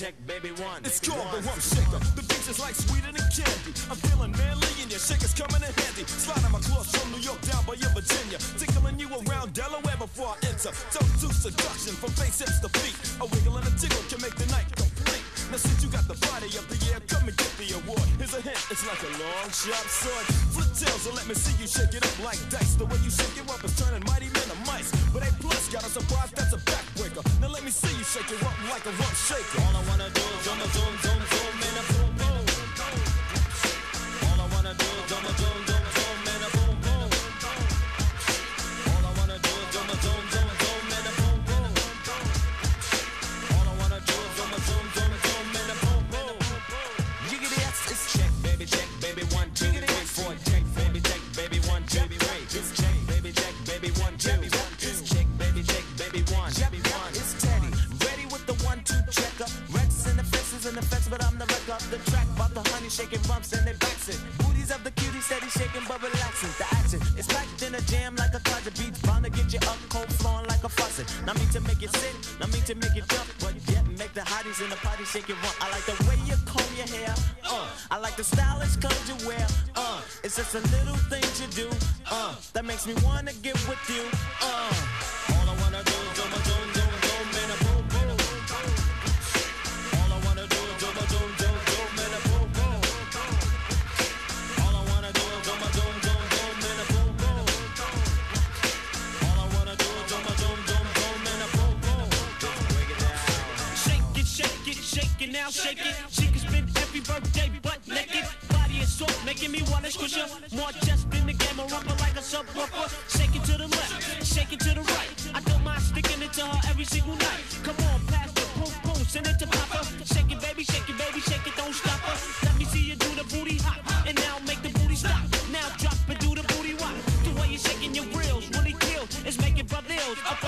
check, baby one. It's baby called one. the Rump Shaker. The beach is like sweeter than candy. I'm feeling manly and your shaker's coming in handy. Sliding my claws from New York down by your Virginia. Tickling you around Delaware before I enter. Don't do seduction from face hips to feet. A wiggle and a tickle can make the night complete. Now since you got the body of the year, come and get the award. Here's a hint, it's like a long sharp sword. Flip tails and let me see you shake it up like dice. The way you shake it up is turning mighty men to mice. But A plus got a surprise that's a backbreaker. Now let me see you shake it up like a rump shaker. All I wanna do is zoom, zoom, zoom, The track. About the honey shaking bumps and they it. Booties of the cutie steady shaking but relaxing. The action is packed in a jam like a closet beat. Bound to get you up cold flowing like a faucet. Not mean to make you sit, not mean to make you jump, but yet make the hotties in the party shake it. I like the way you comb your hair. Uh, I like the stylish clothes you wear. Uh, it's just the little things you do. Uh, that makes me wanna get with you. Uh. Now, shake it. She can spend every birthday butt naked. Body is soft, making me wanna squish her. More just in the game, a rumble like a subwoofer. Shake it to the left, shake it to the right. I don't mind sticking it to her every single night. Come on, pass the boom boom, send it to Papa. Shake it, baby, shake it, baby, shake it, don't stop her. Let me see you do the booty hop, and now make the booty stop. Now drop and do the booty rock. The way you're shaking your grills really kills. It's making brothers up